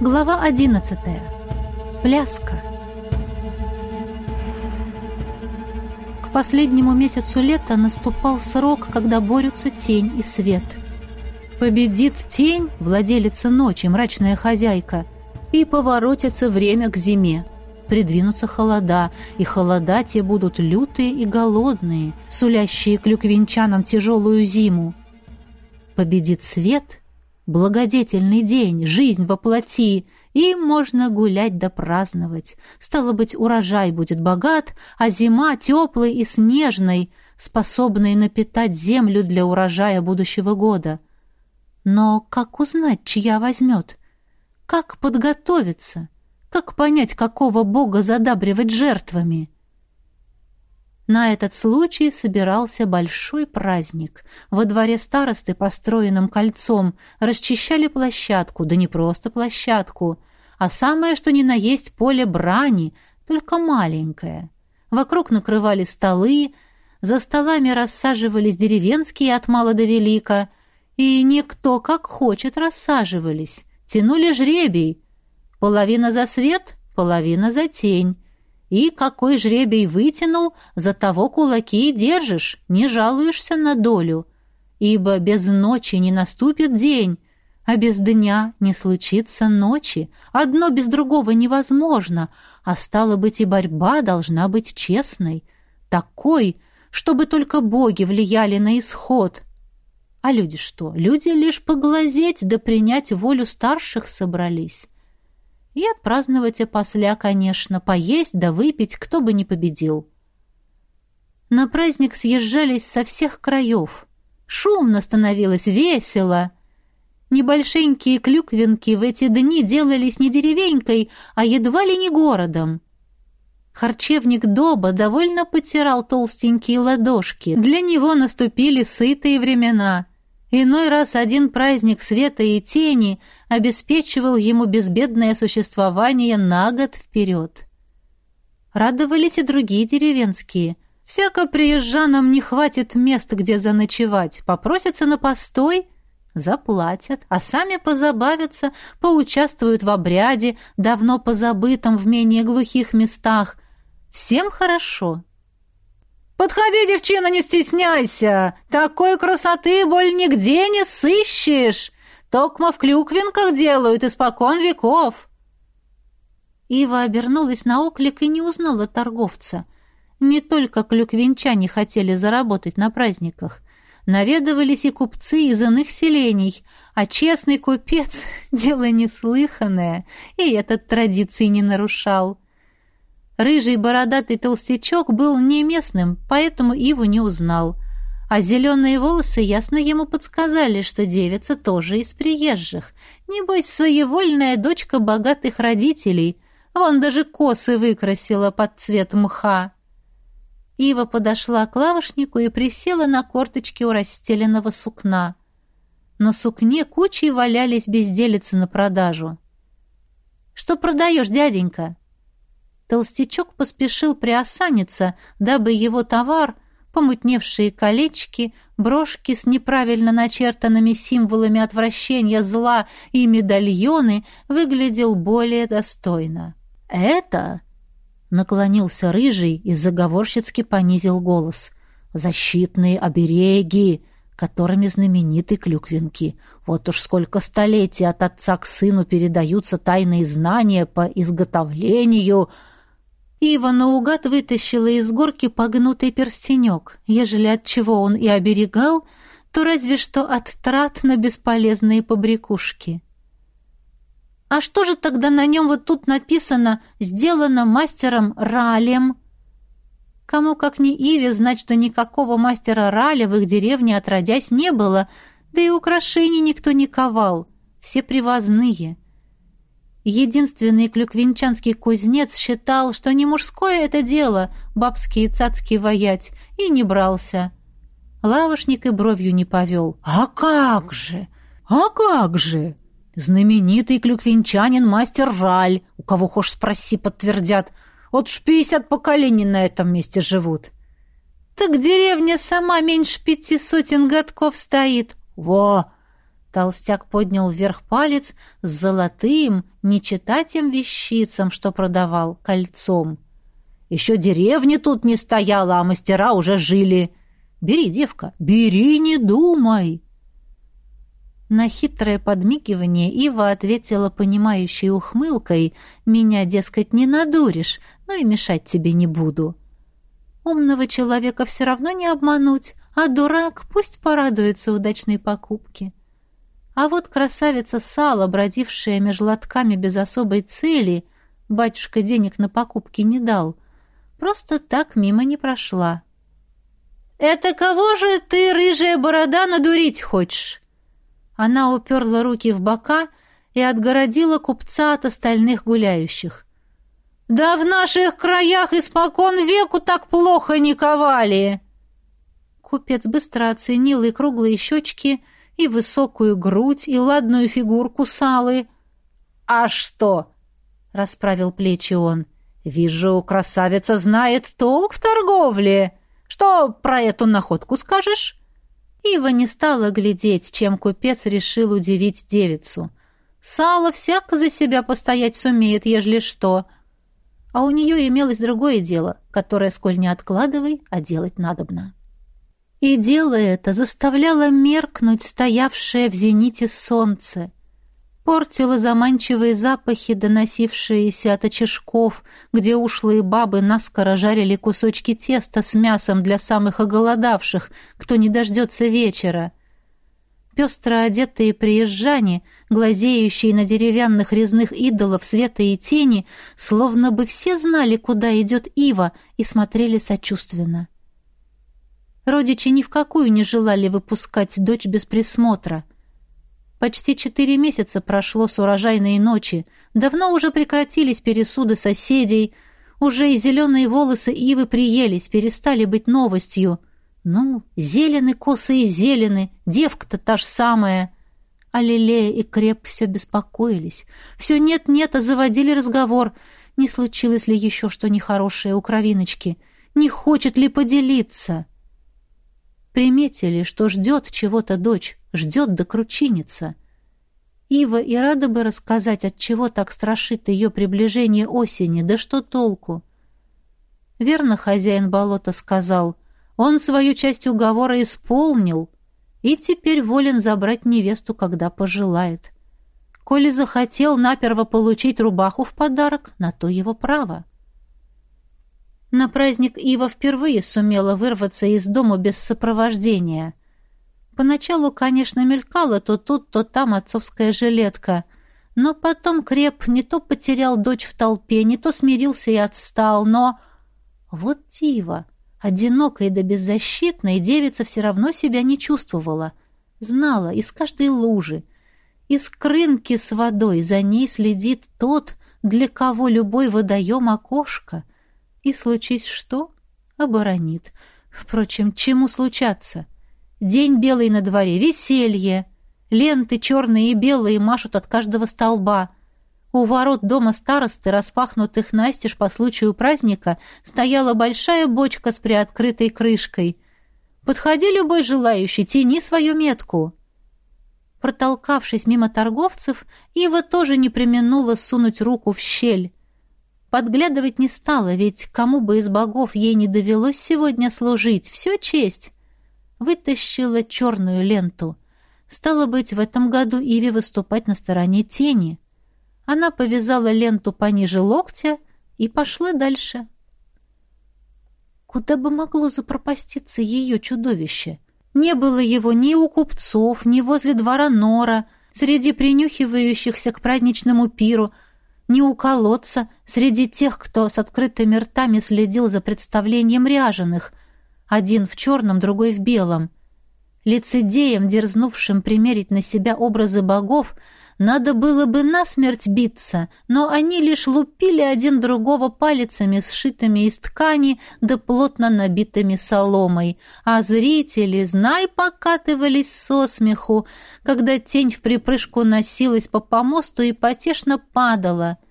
Глава 11. Пляска. К последнему месяцу лета наступал срок, когда борются тень и свет. Победит тень, владелица ночи, мрачная хозяйка, и поворотится время к зиме. Придвинутся холода, и холода те будут лютые и голодные, сулящие клюквенчанам тяжелую зиму. Победит свет, благодетельный день, жизнь воплоти, и можно гулять да праздновать. Стало быть, урожай будет богат, а зима теплой и снежной, способной напитать землю для урожая будущего года. Но как узнать, чья возьмет? Как подготовиться? Как понять, какого бога задабривать жертвами? На этот случай собирался большой праздник. Во дворе старосты, построенным кольцом, расчищали площадку, да не просто площадку, а самое, что ни на есть поле брани, только маленькое. Вокруг накрывали столы, за столами рассаживались деревенские от мала до велика, и никто как хочет рассаживались, тянули жребий — Половина за свет, половина за тень. И какой жребий вытянул, за того кулаки и держишь, не жалуешься на долю. Ибо без ночи не наступит день, а без дня не случится ночи. Одно без другого невозможно, а стало быть и борьба должна быть честной. Такой, чтобы только боги влияли на исход. А люди что? Люди лишь поглазеть да принять волю старших собрались. И отпраздновать опосля, конечно, поесть да выпить, кто бы не победил. На праздник съезжались со всех краев. Шумно становилось, весело. Небольшенькие клюквинки в эти дни делались не деревенькой, а едва ли не городом. Харчевник Доба довольно потирал толстенькие ладошки. Для него наступили сытые времена — Иной раз один праздник света и тени обеспечивал ему безбедное существование на год вперед. Радовались и другие деревенские. Всяко приезжанам не хватит мест, где заночевать. Попросятся на постой — заплатят, а сами позабавятся, поучаствуют в обряде, давно позабытом в менее глухих местах. Всем хорошо, «Подходи, девчина, не стесняйся! Такой красоты боль нигде не сыщешь! Токма в клюквинках делают испокон веков!» Ива обернулась на оклик и не узнала торговца. Не только клюквинчане хотели заработать на праздниках. Наведывались и купцы из иных селений, а честный купец — дело неслыханное, и этот традиции не нарушал. Рыжий бородатый толстячок был не местным, поэтому Иву не узнал. А зеленые волосы ясно ему подсказали, что девица тоже из приезжих. Небось, своевольная дочка богатых родителей. Вон даже косы выкрасила под цвет мха. Ива подошла к лавошнику и присела на корточки у расстеленного сукна. На сукне кучей валялись безделицы на продажу. «Что продаешь, дяденька?» Толстячок поспешил приосаниться, дабы его товар, помутневшие колечки, брошки с неправильно начертанными символами отвращения зла и медальоны, выглядел более достойно. «Это...» — наклонился рыжий и заговорщицки понизил голос. «Защитные обереги!» которыми знамениты клюквинки. Вот уж сколько столетий от отца к сыну передаются тайные знания по изготовлению, Ива наугад вытащила из горки погнутый перстенек. Ежели от чего он и оберегал, то разве что от трат на бесполезные побрякушки. А что же тогда на нем вот тут написано «Сделано мастером Ралем»? Кому как не Иве знать, что никакого мастера Раля в их деревне отродясь не было, да и украшений никто не ковал, все привозные — Единственный клюквинчанский кузнец считал, что не мужское это дело бабские цацки воять, и не брался. Лавошник и бровью не повел. «А как же? А как же?» Знаменитый клюквинчанин мастер Раль, у кого хошь спроси, подтвердят. Вот уж пятьдесят поколений на этом месте живут. Так деревня сама меньше пяти сотен годков стоит. Во! Толстяк поднял вверх палец с золотым, не читатем вещицам, что продавал, кольцом. Еще деревни тут не стояло, а мастера уже жили. Бери, девка, бери, не думай. На хитрое подмигивание Ива ответила понимающей ухмылкой. «Меня, дескать, не надуришь, но и мешать тебе не буду». Умного человека все равно не обмануть, а дурак пусть порадуется удачной покупке. А вот красавица Сала, бродившая меж лотками без особой цели, батюшка денег на покупки не дал, просто так мимо не прошла. «Это кого же ты, рыжая борода, надурить хочешь?» Она уперла руки в бока и отгородила купца от остальных гуляющих. «Да в наших краях испокон веку так плохо не ковали!» Купец быстро оценил и круглые щечки, и высокую грудь, и ладную фигурку салы. «А что?» — расправил плечи он. «Вижу, красавица знает толк в торговле. Что про эту находку скажешь?» Ива не стала глядеть, чем купец решил удивить девицу. Сало всяко за себя постоять сумеет, ежели что. А у нее имелось другое дело, которое, сколь не откладывай, а делать надобно. И дело это заставляло меркнуть стоявшее в зените солнце, портила заманчивые запахи, доносившиеся от очишков, где ушлые бабы наскоро жарили кусочки теста с мясом для самых оголодавших, кто не дождется вечера. Пестро одетые приезжане, глазеющие на деревянных резных идолов света и тени, словно бы все знали, куда идет Ива, и смотрели сочувственно. Родичи ни в какую не желали выпускать дочь без присмотра — Почти четыре месяца прошло с урожайной ночи. Давно уже прекратились пересуды соседей. Уже и зеленые волосы ивы приелись, перестали быть новостью. Ну, зелены косые зелены, девка-то та ж самая. А Лилея и Креп все беспокоились. Все нет-нет, а заводили разговор. Не случилось ли еще что нехорошее у кровиночки? Не хочет ли поделиться? Приметили, что ждет чего-то дочь ждет да кручинится. Ива и рада бы рассказать, от чего так страшит ее приближение осени, да что толку? Верно хозяин болота сказал, он свою часть уговора исполнил и теперь волен забрать невесту, когда пожелает. Коли захотел наперво получить рубаху в подарок, на то его право. На праздник Ива впервые сумела вырваться из дома без сопровождения. Поначалу, конечно, мелькала то тут, то там отцовская жилетка, но потом Креп не то потерял дочь в толпе, не то смирился и отстал, но... Вот дива! Одинокая да беззащитная девица все равно себя не чувствовала. Знала из каждой лужи, из крынки с водой за ней следит тот, для кого любой водоем окошко. И случись что, оборонит. Впрочем, чему случаться? — День белый на дворе, веселье. Ленты черные и белые машут от каждого столба. У ворот дома старосты, распахнутых настежь по случаю праздника, стояла большая бочка с приоткрытой крышкой. Подходи, любой желающий, тяни свою метку. Протолкавшись мимо торговцев, Ива тоже не применула сунуть руку в щель. Подглядывать не стала, ведь кому бы из богов ей не довелось сегодня служить, все честь вытащила черную ленту. Стало быть, в этом году Иви выступать на стороне тени. Она повязала ленту пониже локтя и пошла дальше. Куда бы могло запропаститься ее чудовище? Не было его ни у купцов, ни возле двора Нора, среди принюхивающихся к праздничному пиру, ни у колодца, среди тех, кто с открытыми ртами следил за представлением ряженых — один в черном, другой в белом. Лицедеям, дерзнувшим примерить на себя образы богов, надо было бы насмерть биться, но они лишь лупили один другого палицами, сшитыми из ткани, да плотно набитыми соломой, а зрители, знай, покатывались со смеху, когда тень в припрыжку носилась по помосту и потешно падала —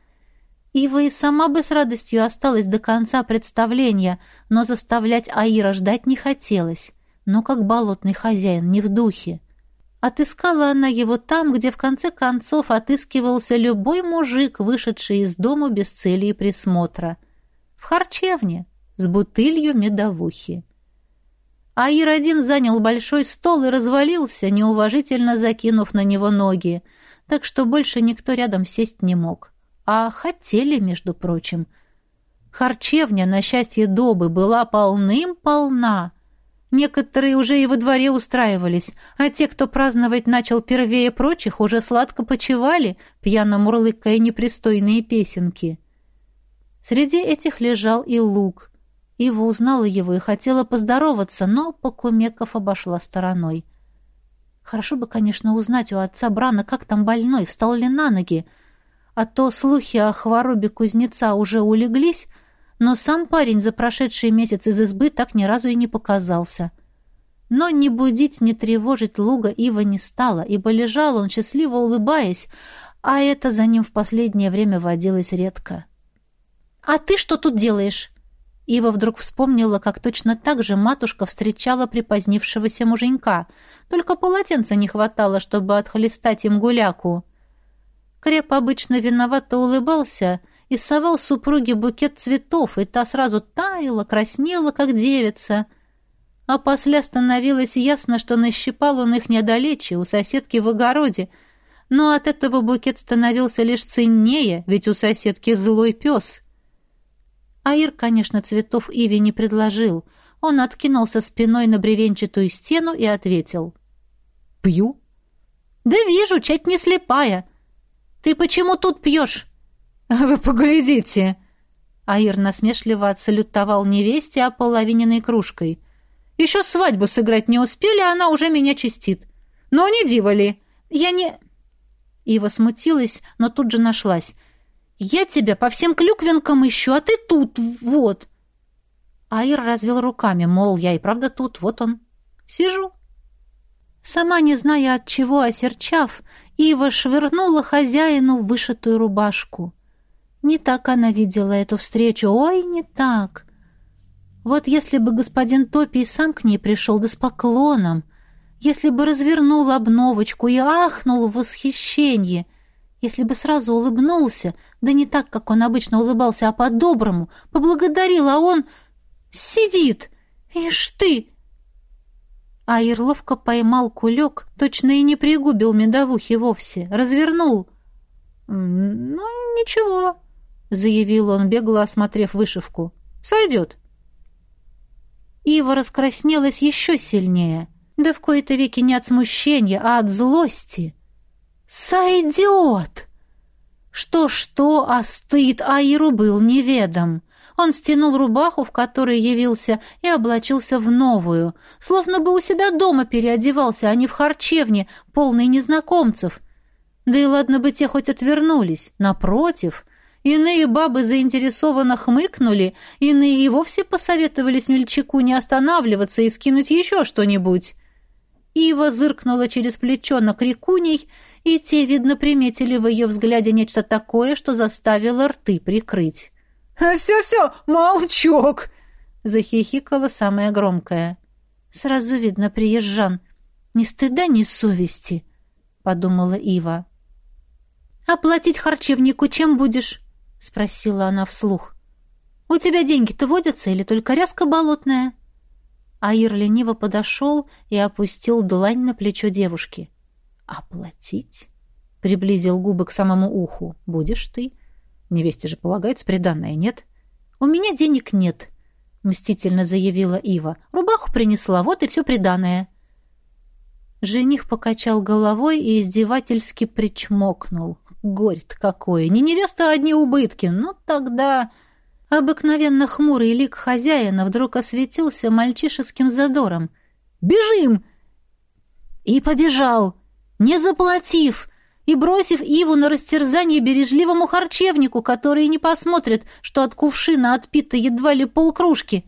Ива и сама бы с радостью осталась до конца представления, но заставлять Аира ждать не хотелось. Но как болотный хозяин, не в духе. Отыскала она его там, где в конце концов отыскивался любой мужик, вышедший из дома без цели и присмотра. В харчевне, с бутылью медовухи. Аир один занял большой стол и развалился, неуважительно закинув на него ноги, так что больше никто рядом сесть не мог. А хотели, между прочим. Харчевня, на счастье Добы, была полным-полна. Некоторые уже и во дворе устраивались, а те, кто праздновать начал первее прочих, уже сладко почевали, пьяно мурлыкая непристойные песенки. Среди этих лежал и лук — Ива узнала его и хотела поздороваться, но Покумеков обошла стороной. Хорошо бы, конечно, узнать у отца Брана, как там больной, встал ли на ноги. А то слухи о хворобе кузнеца уже улеглись, но сам парень за прошедший месяц из избы так ни разу и не показался. Но ни будить, ни тревожить Луга Ива не стала, ибо лежал он, счастливо улыбаясь, а это за ним в последнее время водилось редко. «А ты что тут делаешь?» Ива вдруг вспомнила, как точно так же матушка встречала припозднившегося муженька. Только полотенца не хватало, чтобы отхлестать им гуляку. Креп обычно виновато улыбался и совал супруге букет цветов, и та сразу таяла, краснела, как девица. А после становилось ясно, что нащипал он их недалече, у соседки в огороде, но от этого букет становился лишь ценнее, ведь у соседки злой пес — Аир, конечно, цветов Иви не предложил. Он откинулся спиной на бревенчатую стену и ответил. «Пью?» «Да вижу, чать не слепая. Ты почему тут пьешь?» «Вы поглядите!» Аир насмешливо отсалютовал невесте ополовиненной кружкой. «Еще свадьбу сыграть не успели, а она уже меня чистит. Но не диво ли? Я не...» Ива смутилась, но тут же нашлась. Я тебя по всем клюквинкам ищу, а ты тут, вот. Аир развел руками, мол, я и правда тут, вот он. Сижу. Сама не зная от чего осерчав, Ива швырнула хозяину вышитую рубашку. Не так она видела эту встречу, ой, не так. Вот если бы господин Топи сам к ней пришел, да с поклоном, если бы развернул обновочку и ахнул в восхищении — если бы сразу улыбнулся, да не так, как он обычно улыбался, а по-доброму, поблагодарил, а он сидит. Ишь ты! А Ирловка поймал кулек, точно и не пригубил медовухи вовсе, развернул. «Ну, ничего», — заявил он, бегло осмотрев вышивку. «Сойдет». Ива раскраснелась еще сильнее, да в кои-то веки не от смущения, а от злости. «Сойдет!» Что-что, а стыд Аиру был неведом. Он стянул рубаху, в которой явился, и облачился в новую, словно бы у себя дома переодевался, а не в харчевне, полной незнакомцев. Да и ладно бы те хоть отвернулись. Напротив, иные бабы заинтересованно хмыкнули, иные и вовсе посоветовали смельчаку не останавливаться и скинуть еще что-нибудь. Ива зыркнула через плечо на крикуней и те, видно, приметили в ее взгляде нечто такое, что заставило рты прикрыть. «Все-все, молчок!» — захихикала самая громкая. «Сразу видно, приезжан. Ни стыда, ни совести», — подумала Ива. «Оплатить харчевнику чем будешь?» — спросила она вслух. «У тебя деньги-то водятся или только ряска болотная?» Аир лениво подошел и опустил длань на плечо девушки. «Оплатить?» — приблизил губы к самому уху. «Будешь ты? Невесте же полагается приданное, нет?» «У меня денег нет», — мстительно заявила Ива. «Рубаху принесла, вот и все приданное». Жених покачал головой и издевательски причмокнул. Горь-то какое! Не невеста, одни убытки. Ну, тогда... Обыкновенно хмурый лик хозяина вдруг осветился мальчишеским задором. «Бежим!» И побежал не заплатив и бросив Иву на растерзание бережливому харчевнику, который не посмотрит, что от кувшина отпито едва ли полкружки.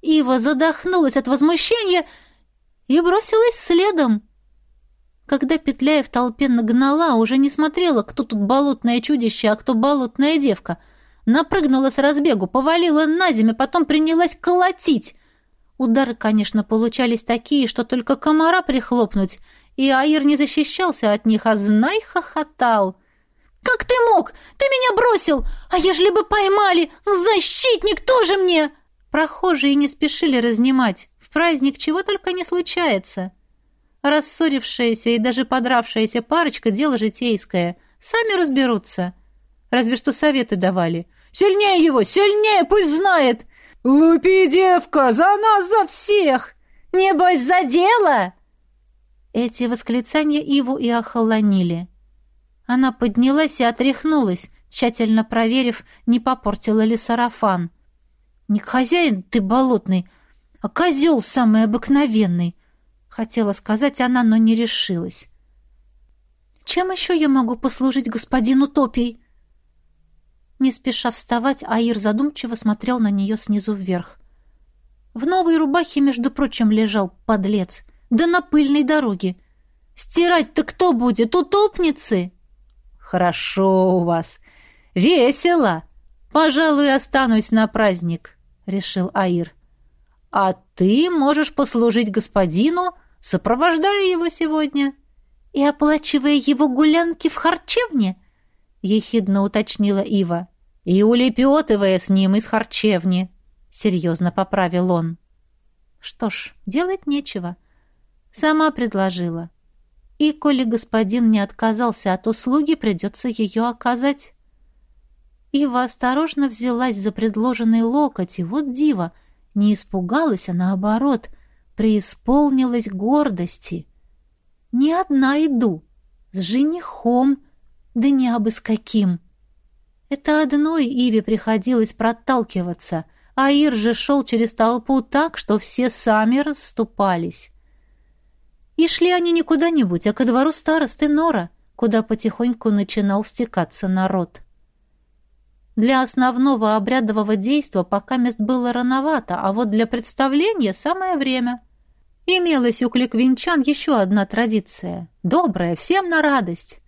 Ива задохнулась от возмущения и бросилась следом. Когда, петляя в толпе, нагнала, уже не смотрела, кто тут болотное чудище, а кто болотная девка. Напрыгнула с разбегу, повалила на землю, потом принялась колотить. Удары, конечно, получались такие, что только комара прихлопнуть — и Аир не защищался от них, а знай хохотал. «Как ты мог? Ты меня бросил! А ежели бы поймали? Защитник тоже мне!» Прохожие не спешили разнимать. В праздник чего только не случается. Рассорившаяся и даже подравшаяся парочка — дело житейское. Сами разберутся. Разве что советы давали. «Сильнее его! Сильнее! Пусть знает!» «Лупи, девка! За нас, за всех! Небось, за дело!» Эти восклицания Иву и охолонили. Она поднялась и отряхнулась, тщательно проверив, не попортила ли сарафан. «Не хозяин ты болотный, а козел самый обыкновенный!» Хотела сказать она, но не решилась. «Чем еще я могу послужить господину Топий?» Не спеша вставать, Аир задумчиво смотрел на нее снизу вверх. В новой рубахе, между прочим, лежал подлец. Да на пыльной дороге. Стирать-то кто будет? Утопницы? Хорошо у вас. Весело. Пожалуй, останусь на праздник, решил Аир. А ты можешь послужить господину, сопровождая его сегодня и оплачивая его гулянки в харчевне, ехидно уточнила Ива. «И улепетывая с ним из харчевни», — серьезно поправил он. «Что ж, делать нечего. Сама предложила. И, коли господин не отказался от услуги, придется ее оказать». Ива осторожно взялась за предложенный локоть, и вот дива, не испугалась, а наоборот, преисполнилась гордости. «Не одна иду, с женихом, да не абы с каким». Это одной Иве приходилось проталкиваться, а Ир же шел через толпу так, что все сами расступались. И шли они не куда-нибудь, а ко двору старосты Нора, куда потихоньку начинал стекаться народ. Для основного обрядового действа пока мест было рановато, а вот для представления самое время. Имелась у кликвинчан еще одна традиция, добрая, всем на радость.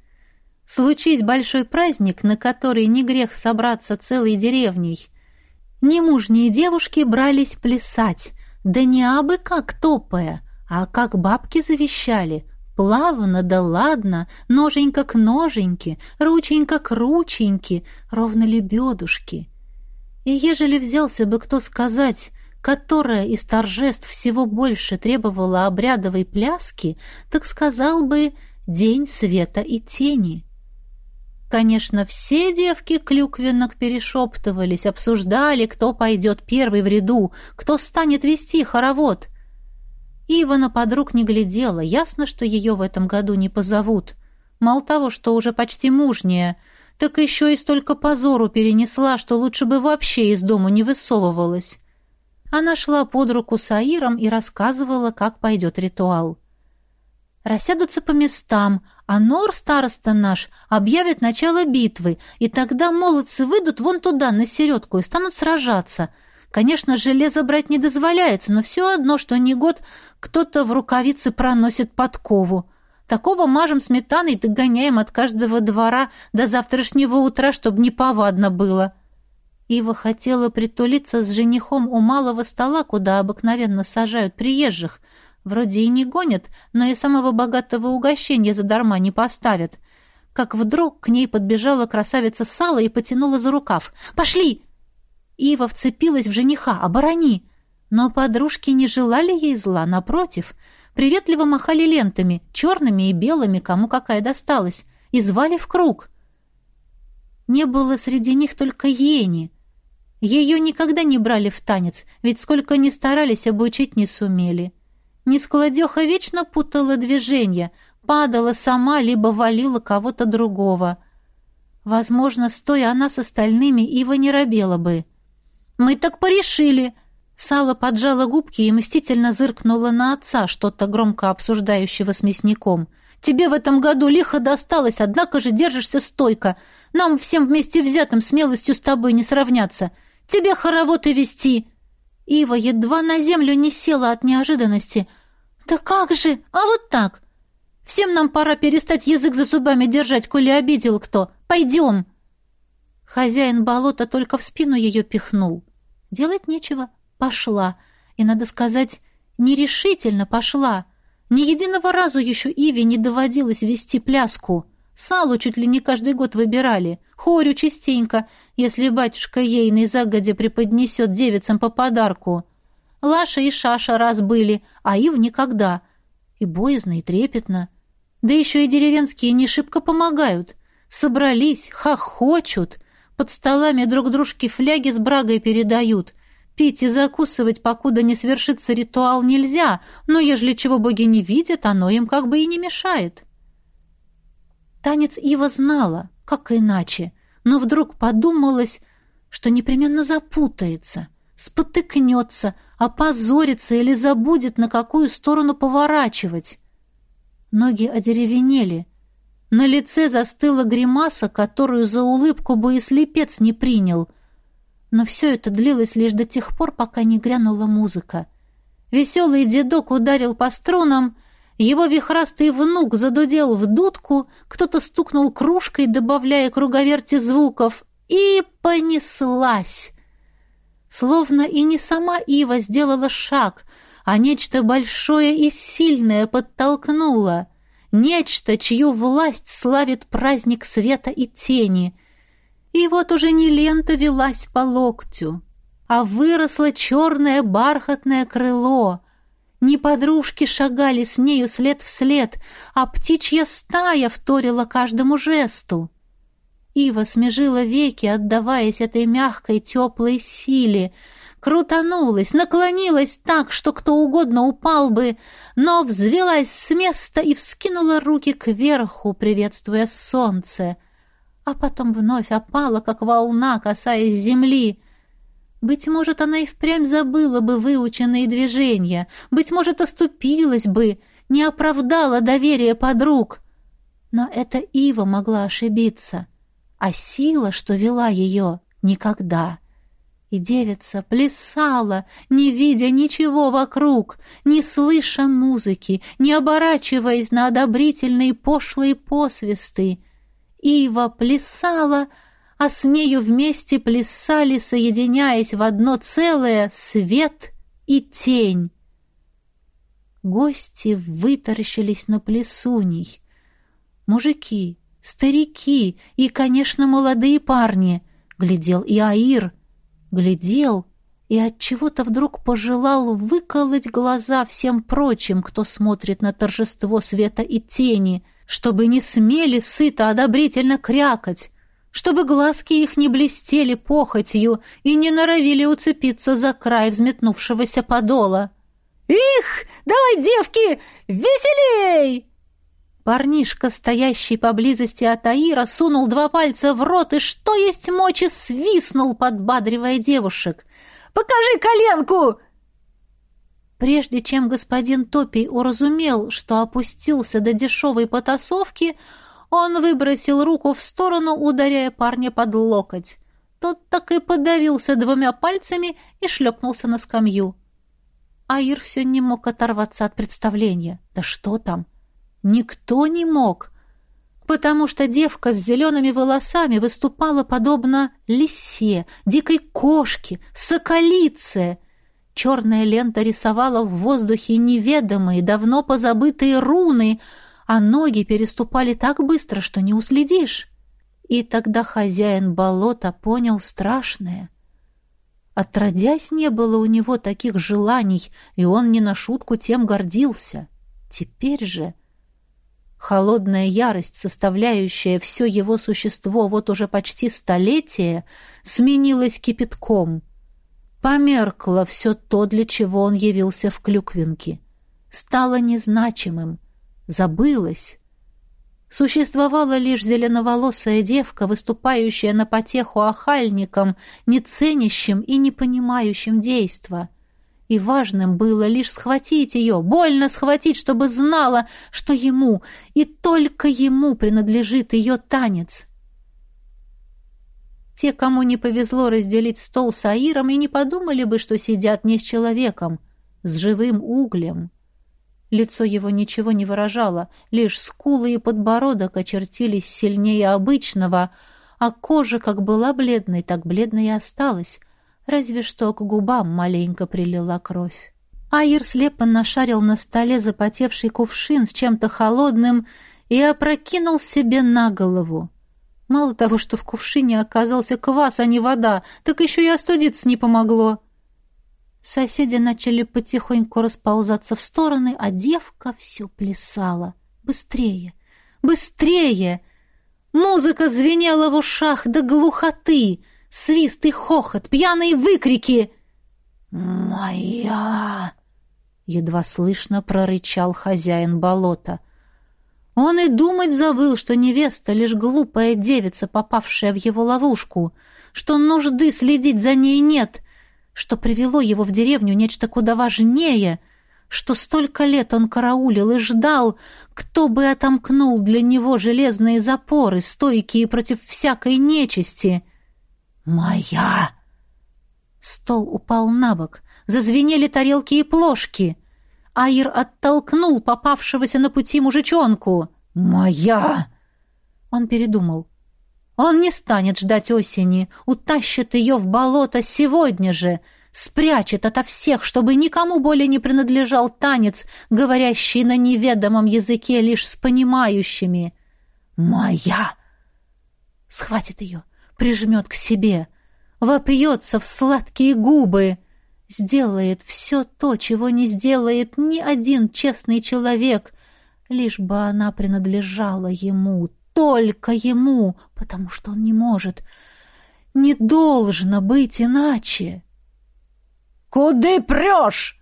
Случись большой праздник, на который не грех собраться целой деревней. Немужние девушки брались плясать, да не абы как топая, а как бабки завещали, плавно да ладно, ноженька к ноженьке, рученька к рученьке, ровно лебедушки. И ежели взялся бы кто сказать, которая из торжеств всего больше требовала обрядовой пляски, так сказал бы «День света и тени». Конечно, все девки клюквенок перешептывались, обсуждали, кто пойдет первый в ряду, кто станет вести хоровод. Ива на подруг не глядела, ясно, что ее в этом году не позовут. Мало того, что уже почти мужняя, так еще и столько позору перенесла, что лучше бы вообще из дома не высовывалась. Она шла под руку с Аиром и рассказывала, как пойдет ритуал. Рассядутся по местам, а Нор, староста наш, объявит начало битвы, и тогда молодцы выйдут вон туда, на середку, и станут сражаться. Конечно, железо брать не дозволяется, но все одно, что не год кто-то в рукавице проносит подкову. Такого мажем сметаной догоняем от каждого двора до завтрашнего утра, чтобы не повадно было. Ива хотела притулиться с женихом у малого стола, куда обыкновенно сажают приезжих — Вроде и не гонят, но и самого богатого угощения задарма не поставят. Как вдруг к ней подбежала красавица Сала и потянула за рукав. «Пошли!» Ива вцепилась в жениха. «Оборони!» Но подружки не желали ей зла, напротив. Приветливо махали лентами, черными и белыми, кому какая досталась, и звали в круг. Не было среди них только Ени. Ее никогда не брали в танец, ведь сколько ни старались, обучить не сумели. Нескладеха вечно путала движения, падала сама, либо валила кого-то другого. Возможно, стоя она с остальными, Ива не робела бы. «Мы так порешили!» Сала поджала губки и мстительно зыркнула на отца, что-то громко обсуждающего с мясником. «Тебе в этом году лихо досталось, однако же держишься стойко. Нам всем вместе взятым смелостью с тобой не сравняться. Тебе хоровод вести!» Ива едва на землю не села от неожиданности. «Да как же? А вот так! Всем нам пора перестать язык за зубами держать, коли обидел кто. Пойдем!» Хозяин болота только в спину ее пихнул. Делать нечего. Пошла. И, надо сказать, нерешительно пошла. Ни единого разу еще Иве не доводилось вести пляску. Салу чуть ли не каждый год выбирали, хорю частенько, если батюшка ейный загодя преподнесет девицам по подарку. Лаша и Шаша раз были, а Ив никогда. И боязно, и трепетно. Да еще и деревенские не шибко помогают. Собрались, хохочут, под столами друг дружке фляги с брагой передают. Пить и закусывать, покуда не свершится ритуал, нельзя, но ежели чего боги не видят, оно им как бы и не мешает. Танец Ива знала, как иначе, но вдруг подумалось, что непременно запутается, спотыкнется, опозорится или забудет, на какую сторону поворачивать. Ноги одеревенели. На лице застыла гримаса, которую за улыбку бы и слепец не принял. Но все это длилось лишь до тех пор, пока не грянула музыка. Веселый дедок ударил по струнам, его вихрастый внук задудел в дудку, кто-то стукнул кружкой, добавляя круговерти звуков, и понеслась. Словно и не сама Ива сделала шаг, а нечто большое и сильное подтолкнуло. Нечто, чью власть славит праздник света и тени. И вот уже не лента велась по локтю, а выросло черное бархатное крыло. Не подружки шагали с нею след в след, а птичья стая вторила каждому жесту. Ива смежила веки, отдаваясь этой мягкой теплой силе, крутанулась, наклонилась так, что кто угодно упал бы, но взвелась с места и вскинула руки кверху, приветствуя солнце, а потом вновь опала, как волна, касаясь земли. Быть может, она и впрямь забыла бы выученные движения, быть может, оступилась бы, не оправдала доверие подруг. Но это Ива могла ошибиться, а сила, что вела ее, никогда. И девица плясала, не видя ничего вокруг, не слыша музыки, не оборачиваясь на одобрительные пошлые посвисты. Ива плясала, а с нею вместе плясали, соединяясь в одно целое, свет и тень. Гости вытаращились на плясуней. Мужики, старики и, конечно, молодые парни. Глядел и Аир — глядел и от чего-то вдруг пожелал выколоть глаза всем прочим, кто смотрит на торжество света и тени, чтобы не смели сыто одобрительно крякать, чтобы глазки их не блестели похотью и не норовили уцепиться за край взметнувшегося подола. «Их! Давай, девки, веселей!» Парнишка, стоящий поблизости от Аира, сунул два пальца в рот и, что есть мочи, свистнул, подбадривая девушек. «Покажи коленку!» Прежде чем господин Топий уразумел, что опустился до дешевой потасовки, он выбросил руку в сторону, ударяя парня под локоть. Тот так и подавился двумя пальцами и шлепнулся на скамью. Аир все не мог оторваться от представления. Да что там? Никто не мог, потому что девка с зелеными волосами выступала подобно лисе, дикой кошке, соколице. Черная лента рисовала в воздухе неведомые, давно позабытые руны, а ноги переступали так быстро, что не уследишь. И тогда хозяин болота понял страшное. Отродясь, не было у него таких желаний, и он не на шутку тем гордился. Теперь же... Холодная ярость, составляющая все его существо вот уже почти столетие, сменилась кипятком. Померкло все то, для чего он явился в клюквинке. Стало незначимым. Забылось. Существовала лишь зеленоволосая девка, выступающая на потеху охальникам, не ценящим и не понимающим действа и важным было лишь схватить ее, больно схватить, чтобы знала, что ему и только ему принадлежит ее танец. Те, кому не повезло разделить стол с Аиром, и не подумали бы, что сидят не с человеком, с живым углем. Лицо его ничего не выражало, лишь скулы и подбородок очертились сильнее обычного, а кожа как была бледной, так бледной и осталась — разве что к губам маленько прилила кровь. Айр слепо нашарил на столе запотевший кувшин с чем-то холодным и опрокинул себе на голову. Мало того, что в кувшине оказался квас, а не вода, так еще и остудиться не помогло. Соседи начали потихоньку расползаться в стороны, а девка все плясала. Быстрее! Быстрее! Музыка звенела в ушах до глухоты, свист и хохот, пьяные выкрики. «Моя!» — едва слышно прорычал хозяин болота. Он и думать забыл, что невеста — лишь глупая девица, попавшая в его ловушку, что нужды следить за ней нет, что привело его в деревню нечто куда важнее — что столько лет он караулил и ждал, кто бы отомкнул для него железные запоры, стойкие против всякой нечисти. «Моя!» Стол упал на бок, зазвенели тарелки и плошки. Айр оттолкнул попавшегося на пути мужичонку. «Моя!» Он передумал. Он не станет ждать осени, утащит ее в болото сегодня же — спрячет ото всех, чтобы никому более не принадлежал танец, говорящий на неведомом языке лишь с понимающими. «Моя!» Схватит ее, прижмет к себе, вопьется в сладкие губы, сделает все то, чего не сделает ни один честный человек, лишь бы она принадлежала ему, только ему, потому что он не может, не должно быть иначе. «Куды прешь?»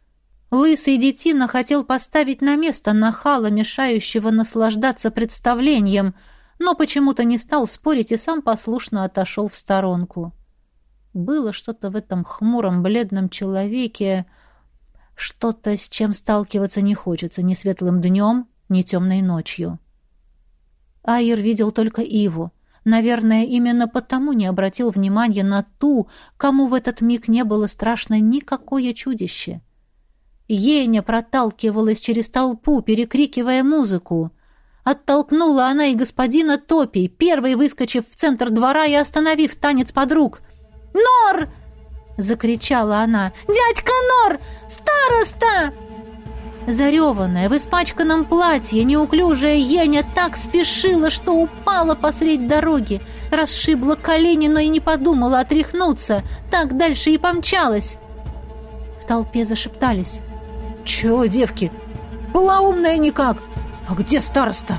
Лысый детина хотел поставить на место нахала, мешающего наслаждаться представлением, но почему-то не стал спорить и сам послушно отошел в сторонку. Было что-то в этом хмуром, бледном человеке, что-то, с чем сталкиваться не хочется ни светлым днем, ни темной ночью. Айр видел только Иву, Наверное, именно потому не обратил внимания на ту, кому в этот миг не было страшно никакое чудище. Еня проталкивалась через толпу, перекрикивая музыку. Оттолкнула она и господина Топи, первой выскочив в центр двора и остановив танец подруг. «Нор!» — закричала она. «Дядька Нор! Староста!» Зареванная, в испачканном платье, неуклюжая Еня так спешила, что упала посредь дороги, расшибла колени, но и не подумала отряхнуться, так дальше и помчалась. В толпе зашептались. «Чего, девки? Была умная никак! А где староста?»